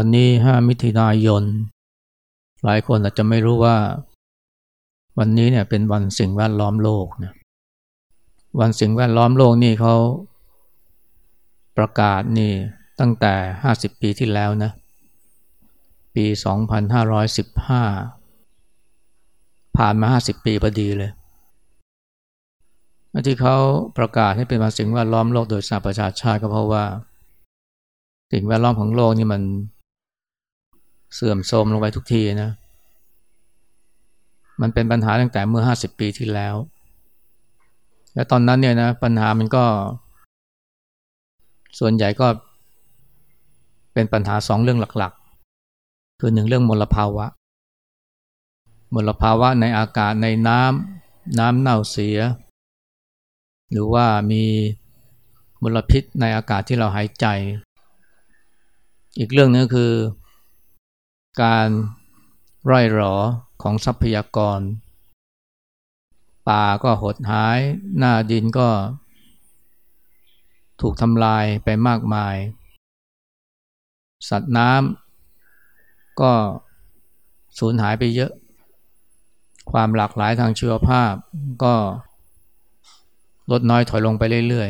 วันนี้ห้ามิถุนายน หลายคนอาจจะไม่รู้ว่า วันนี้เนี่ยเป็นวันสิ่งแวดล้อมโลกนะวันสิ่งแวดล้อมโลกนี่เขาประกาศนี่ตั้งแต่ 50 ปีที่แล้วนะ ปี 2515 ผ่านมา 50 ปีพอดีเลยที่เขาประกาศให้เป็นวันสิ่งแวดล้อมโลกโดยสหประชาชาติก็เพราะว่า สิ่งแวดล้อมของโลกนี่มัน เสื่อมโทรมลงไปทุกทีนะ มันเป็นปัญหาตั้งแต่เมื่อ50ปีที่แล้ว และตอนนั้นเนี่ยนะปัญหามันก็ ส่วนใหญ่ก็เป็นปัญหาสองเรื่องหลักๆ คือหนึ่งเรื่องมลภาวะ มลภาวะในอากาศในน้ำน้ำเน่าเสีย หรือว่ามีมลพิษในอากาศที่เราหายใจ อีกเรื่องนึงคือ การร่อยหรอของทรัพยากร ป่าก็หดหาย หน้าดินก็ ถูกทำลายไปมากมาย สัตว์น้ำก็สูญหายไปเยอะ ความหลากหลายทางชีวภาพก็ลดน้อยถอยลงไปเรื่อย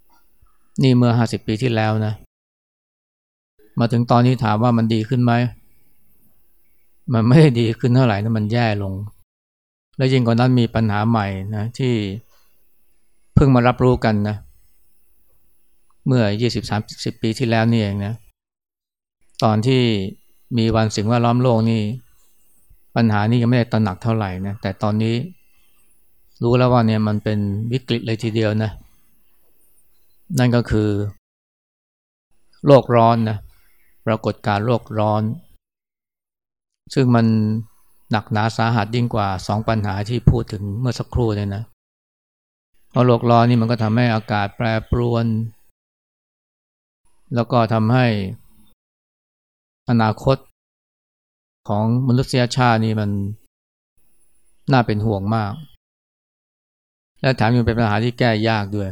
ๆ นี่เมื่อ 50 ปีที่แล้วนะ มาถึงตอนนี้ถามว่ามันดีขึ้นไหม มันไม่ได้ดีขึ้นเท่าไหร่นะมันแย่ลง และยิ่งกว่านั้นมีปัญหาใหม่นะที่เพิ่งมารับรู้กันนะ เมื่อ 20-30 ปีที่แล้วนี่เองนะ ตอนที่มีวันสิ่งแวดล้อมโลกนี่ ปัญหานี้ยังไม่ได้ตระหนักเท่าไหร่นะ แต่ตอนนี้รู้แล้วว่าเนี่ยมันเป็นวิกฤตเลยทีเดียวนะ นั่นก็คือ โลกร้อนนะ ปรากฏการโลกร้อน ซึ่งมันหนักหนาสาหัสยิ่งกว่าสองปัญหาที่พูดถึงเมื่อสักครู่เลยนะเพราะโลกร้อนนี่มันก็ทำให้อากาศแปรปรวน แล้วก็ทำให้อนาคตของมนุษยชาตินี่มันน่าเป็นห่วงมาก และแถมยังเป็นปัญหาที่แก้ยากด้วย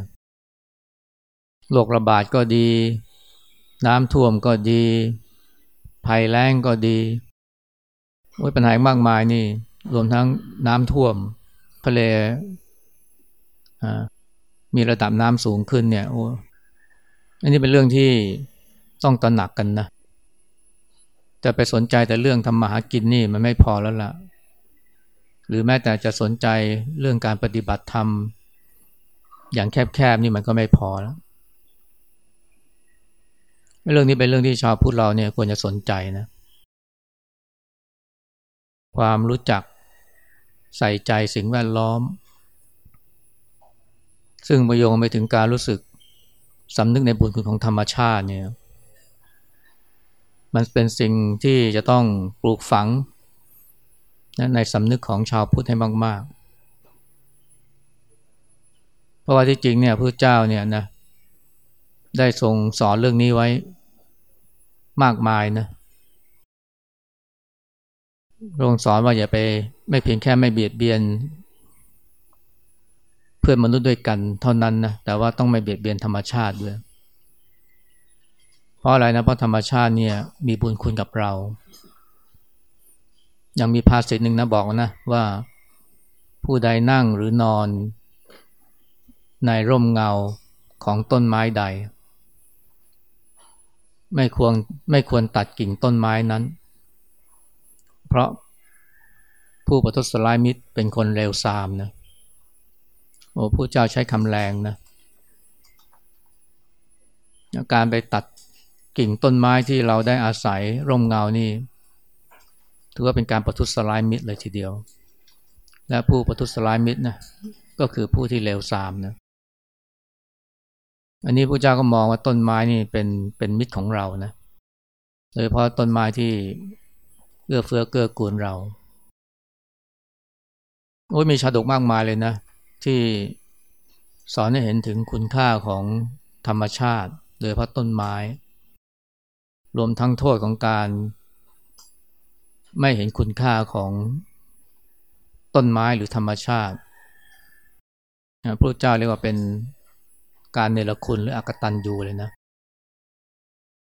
โรคระบาดก็ดี น้ำท่วมก็ดี ภัยแล้งก็ดีปัญหามากมายนี่ รวมทั้งน้ำท่วมทะเลมีระดับน้ำสูงขึ้นเนี่ยโอ้อันนี้เป็นเรื่องที่ต้องตระหนักกันนะ จะไปสนใจแต่เรื่องทำมาหากินนี่มันไม่พอแล้วล่ะ หรือแม้แต่จะสนใจเรื่องการปฏิบัติธรรม อย่างแคบๆนี่มันก็ไม่พอแล้ว เรื่องนี้เป็นเรื่องที่ชาวพุทธเราเนี่ยควรจะสนใจนะ ความรู้จักใส่ใจสิ่งแวดล้อม ซึ่งประโยงไปถึงการรู้สึกสำนึกในบุญคุณของธรรมชาติเนี่ยมันเป็นสิ่งที่จะต้องปลูกฝังในสำนึกของชาวพุทธให้มาก ๆ เพราะว่าที่จริงเนี่ยพระเจ้าเนี่ยนะได้ทรงสอนเรื่องนี้ไว้ มากมายนะโรงสอนว่าอย่าไปไม่เพียงแค่ไม่เบียดเบียน เพื่อนมนุษย์ด้วยกันเท่านั้นนะแต่ว่าต้องไม่เบียดเบียนธรรมชาติด้วย เพราะอะไรนะเพราะธรรมชาติเนี่ยมีบุญคุณกับเรา ยังมีภาษิตหนึ่งนะบอกนะว่าผู้ใดนั่งหรือนอน ในร่มเงาของต้นไม้ใด ไม่ควรไม่ควรตัดกิ่งต้นไม้นั้น เพราะผู้ประทุษร้ายมิตรเป็นคนเร็วซามนะโอ้ผู้เจ้าใช้คำแรงนะการไปตัดกิ่งต้นไม้ที่เราได้อาศัยร่มเงานี่ถือว่าเป็นการประทุษร้ายมิตรเลยทีเดียว และผู้ประทุษร้ายมิตรนะก็คือผู้ที่เลวทรามนะ อันนี้พระเจ้าก็มองว่าต้นไม้นี่เป็นเป็นมิตรของเรานะโดยเพราะต้นไม้ที่เอื้อเฟื้อเกื้อกูลเราโอ้ยมีชาดกมากมายเลยนะ ที่สอนให้เห็นถึงคุณค่าของธรรมชาติ โดยเพราะต้นไม้ รวมทั้งโทษของการ ไม่เห็นคุณค่าของต้นไม้หรือธรรมชาติพระเจ้าเรียกว่าเป็น การเนรคุณหรืออกตันยูเลยนะ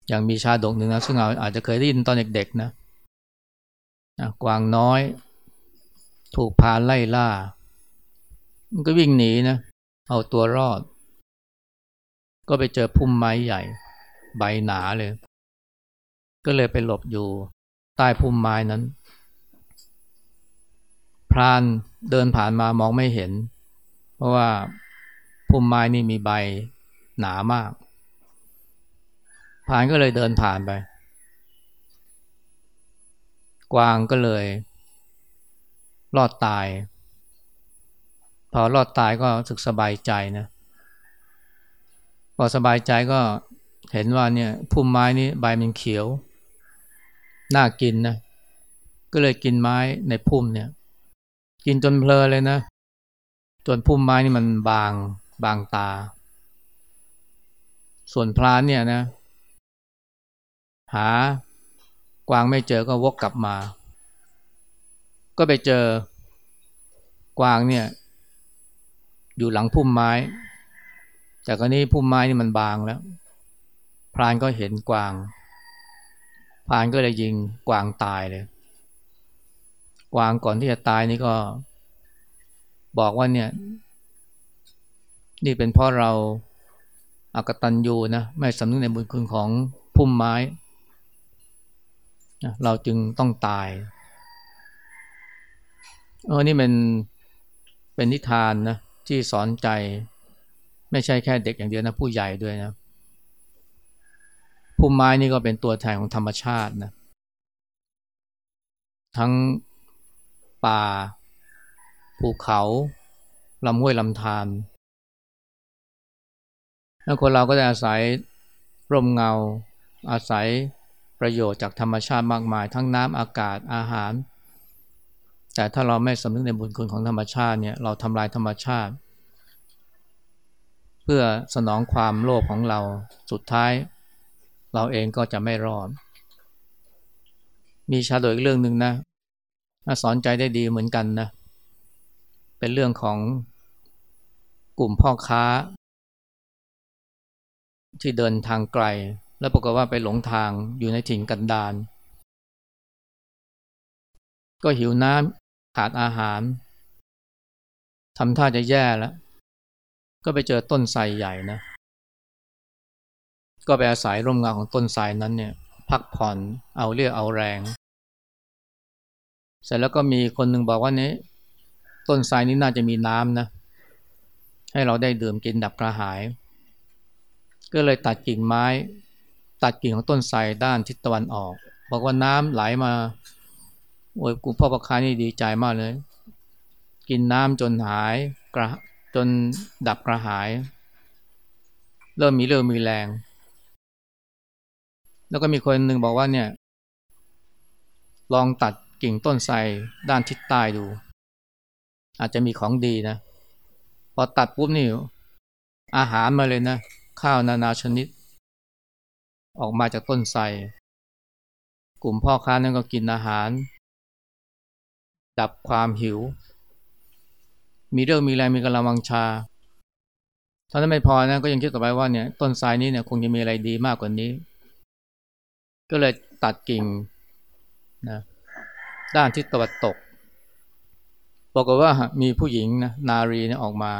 อย่างมีชาดกหนึ่งนะซึ่งเราอาจจะเคยได้ยินตอนเด็กๆนะกวางน้อย ถูกพาไล่ล่า มันก็วิ่งหนีนะ เอาตัวรอด ก็ไปเจอพุ่มไม้ใหญ่ ใบหนาเลย ก็เลยไปหลบอยู่ใต้พุ่มไม้นั้น พรานเดินผ่านมามองไม่เห็น เพราะว่า พุ่มไม้นี่มีใบหนามากพานก็เลยเดินผ่านไป กวางก็เลย รอดตาย พอรอดตายก็รู้สึกสบายใจนะ พอสบายใจก็เห็นว่าเนี่ยพุ่มไม้นี้ใบมันเขียว น่ากินนะ ก็เลยกินไม้ในพุ่มเนี่ย กินจนเพลินเลยนะ จนพุ่มไม้นี่มันบาง บางตา ส่วนพรานเนี่ยนะ หากวางไม่เจอก็วกกลับมา ก็ไปเจอกวางเนี่ย อยู่หลังพุ่มไม้แต่กรณีพุ่มไม้นี่มันบางแล้ว พรานก็เห็นกวาง พรานก็เลยยิงกวางตายเลย กวางก่อนที่จะตายนี่ก็ บอกว่าเนี่ย นี่เป็นเพราะเราอากตันยูนะไม่สำนึกในบุญคุณของพุ่มไม้เราจึงต้องตายเออนี่เป็นเป็นนิทานนะที่สอนใจ ไม่ใช่แค่เด็กอย่างเดียวนะผู้ใหญ่ด้วยนะพุ่มไม้นี่ก็เป็นตัวแทนของธรรมชาตินะทั้งป่า ภูเขาลำห้วยลำธาร แล้วคนเราก็จะอาศัยร่มเงา อาศัยประโยชน์จากธรรมชาติมากมาย ทั้งน้ำอากาศอาหาร แต่ถ้าเราไม่สำนึกในบุญคุณของธรรมชาติเนี่ยเราทำลายธรรมชาติ เพื่อสนองความโลภของเราสุดท้าย เราเองก็จะไม่รอด มีชาดกอีกเรื่องหนึ่งนะสอนใจได้ดีเหมือนกันนะ เป็นเรื่องของกลุ่มพ่อค้า ที่เดินทางไกล แล้วปรากฏว่าไปหลงทางอยู่ในถิ่นกันดารก็หิวน้ำขาดอาหารทำท่าจะแย่แล้ว ก็ไปเจอต้นไทรใหญ่นะ ก็ไปอาศัยร่มเงาของต้นไทรนั้นเนี่ย พักผ่อนเอาเรียกเอาแรง เสร็จแล้วก็มีคนหนึ่งบอกว่านี้ต้นไทรนี้น่าจะมีน้ำนะ ให้เราได้ดื่มกินดับกระหาย ก็เลยตัดกิ่งไม้ ตัดกิ่งของต้นไทรด้านทิศตะวันออก บอกว่าน้ำไหลมาโอ้ยกูพ่อประคานี่ดีใจมากเลย กินน้ำจนหายกระจนดับกระหาย เริ่มมีเริ่มมีแรง แล้วก็มีคนหนึ่งบอกว่าเนี่ย ลองตัดกิ่งต้นไทรด้านทิศใต้ดู อาจจะมีของดีนะ พอตัดปุ๊บนี่อาหารมาเลยนะ ข้าวนานาชนิด ออกมาจากต้นไทรกลุ่มพ่อค้านั้นก็กินอาหาร ดับความหิว มีเรื่องมีแรงมีกำลังวังชาเท่านั้นไม่พอนะก็ยังคิดต่อไปว่าเนี่ยต้นไทรนี้เนี่ยคงจะมีอะไรดีมากกว่านี้ ก็เลยตัดกิ่งนะด้านทิศตะวันตกบอกว่ามีผู้หญิงนะนารีเนี่ยออกมา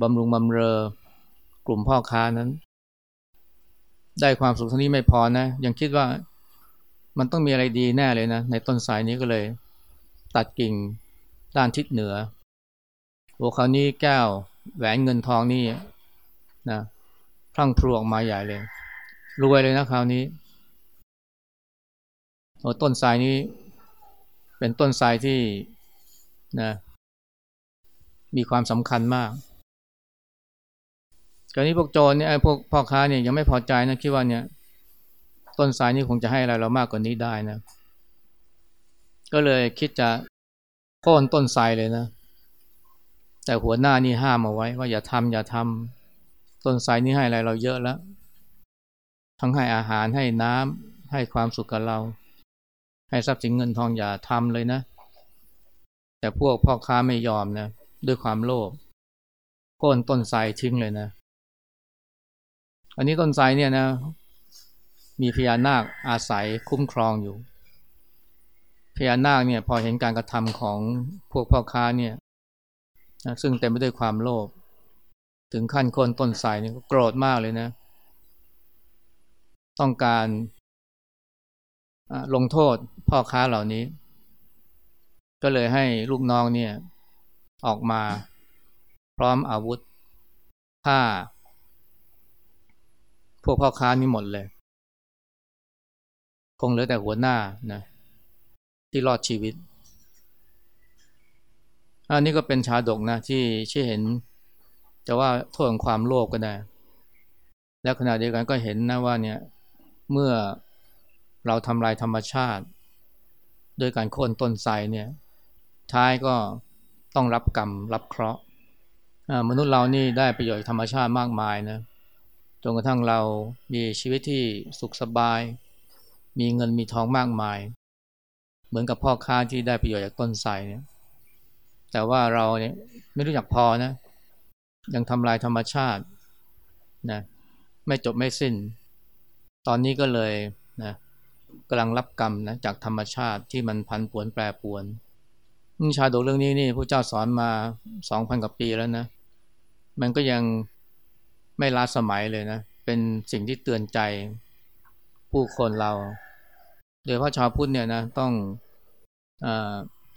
บำรุงบำเรอ กลุ่มพ่อค้านั้น ได้ความสุขเท่านี้ไม่พอนะ ยังคิดว่ามันต้องมีอะไรดีแน่เลยนะ ในต้นสายนี้ก็เลย ตัดกิ่งด้านทิศเหนือโอ้คราวนี้แก้วแหวนเงินทองนี่นะพรั่งพรูออกมาใหญ่เลย รวยเลยนะคราวนี้โอ้ต้นสายนี้ เป็นต้นสายที่นะมีความสำคัญมาก กรณีพวกโจรเนี่ยพวกพ่อค้าเนี่ยยังไม่พอใจนะคิดว่าเนี่ยต้นสายนี่คงจะให้อะไรเรามากกว่านี้ได้นะ ก็เลยคิดจะโค่นต้นไทรเลยนะ แต่หัวหน้านี่ห้ามเอาไว้ ว่าอย่าทำอย่าทำต้นไทรนี่ให้อะไรเราเยอะแล้ว ทั้งให้อาหารให้น้ำให้ความสุขกับเรา ให้ทรัพย์สินเงินทองอย่าทำเลยนะ แต่พวกพ่อค้าไม่ยอมนะด้วยความโลภโค่นต้นไทรทิ้งเลยนะ อันนี้ต้นไทรเนี่ยนะ มีพญานาคอาศัยคุ้มครองอยู่พญานาคเนี่ยพอเห็นการกระทำของพวกพ่อค้าเนี่ยซึ่งเต็มไปด้วยความโลภถึงขั้นคนต้นสายนี่ก็โกรธมากเลยนะ ต้องการลงโทษพ่อค้าเหล่านี้ ก็เลยให้ลูกน้องเนี่ยออกมาพร้อมอาวุธฆ่า พวกพ่อค้านี่หมดเลย คงเหลือแต่หัวหน้านะที่รอดชีวิต อันนี้ก็เป็นชาดกนะที่ชี้เห็น จะว่าโทษของความโลภกก็ได้ แล้วขณะเดียวกันก็เห็นนะว่าเนี่ยเมื่อเราทำลายธรรมชาติโดยการโค่นต้นไทรเนี่ย ท้ายก็ต้องรับกรรมรับเคราะห์มนุษย์เรานี่ได้ประโยชน์ธรรมชาติมากมายนะ จนกระทั่งเรามีชีวิตที่สุขสบาย มีเงินมีทองมากมาย เหมือนกับพ่อค้าที่ได้ประโยชน์จากต้นไทรเนี่ยแต่ว่าเราเนี่ยไม่รู้จักพอนะ ยังทำลายธรรมชาตินะไม่จบไม่สิ้น ตอนนี้ก็เลยนะกำลังรับกรรมนะจากธรรมชาติที่มันพันปวนแปรปวนชาดกเรื่องนี้นี่พระเจ้าสอนมาสองพันกว่าปีแล้วนะ มันก็ยัง ไม่ล้าสมัยเลยนะ เป็นสิ่งที่เตือนใจผู้คนเรา โดยพระชาวพุทธเนี่ยนะต้องอ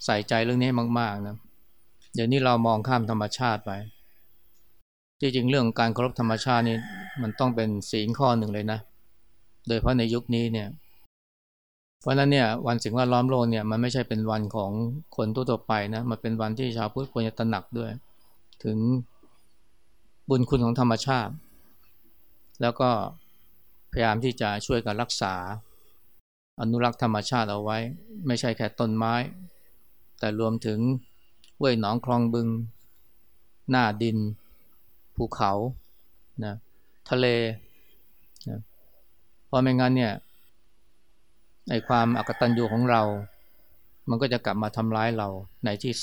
ใส่ใจเรื่องนี้มากๆนะ เดี๋ยวนี้เรามองข้ามธรรมชาติไป จริงๆเรื่องการเคารพธรรมชาตินี่มันต้องเป็นศีลข้อหนึ่งเลยนะ โดยเพราะในยุคนี้เนี่ย เพราะนั้นเนี่ยวันสิ่งแวดล้อมโลกเนี่ยมันไม่ใช่เป็นวันของคนทั่วไปนะ มันเป็นวันที่ชาวพุทธควรจะตระหนักด้วย ถึง บุญคุณของธรรมชาติ แล้วก็พยายามที่จะช่วยกันรักษา อนุรักษ์ธรรมชาติเอาไว้ ไม่ใช่แค่ต้นไม้ แต่รวมถึงเว้ยหนองคลองบึง หน้าดิน ภูเขานะทะเลนะเพราะไม่งั้นเนี่ยไอความอักตันยูของเรา มันก็จะกลับมาทำร้ายเราในที่สุด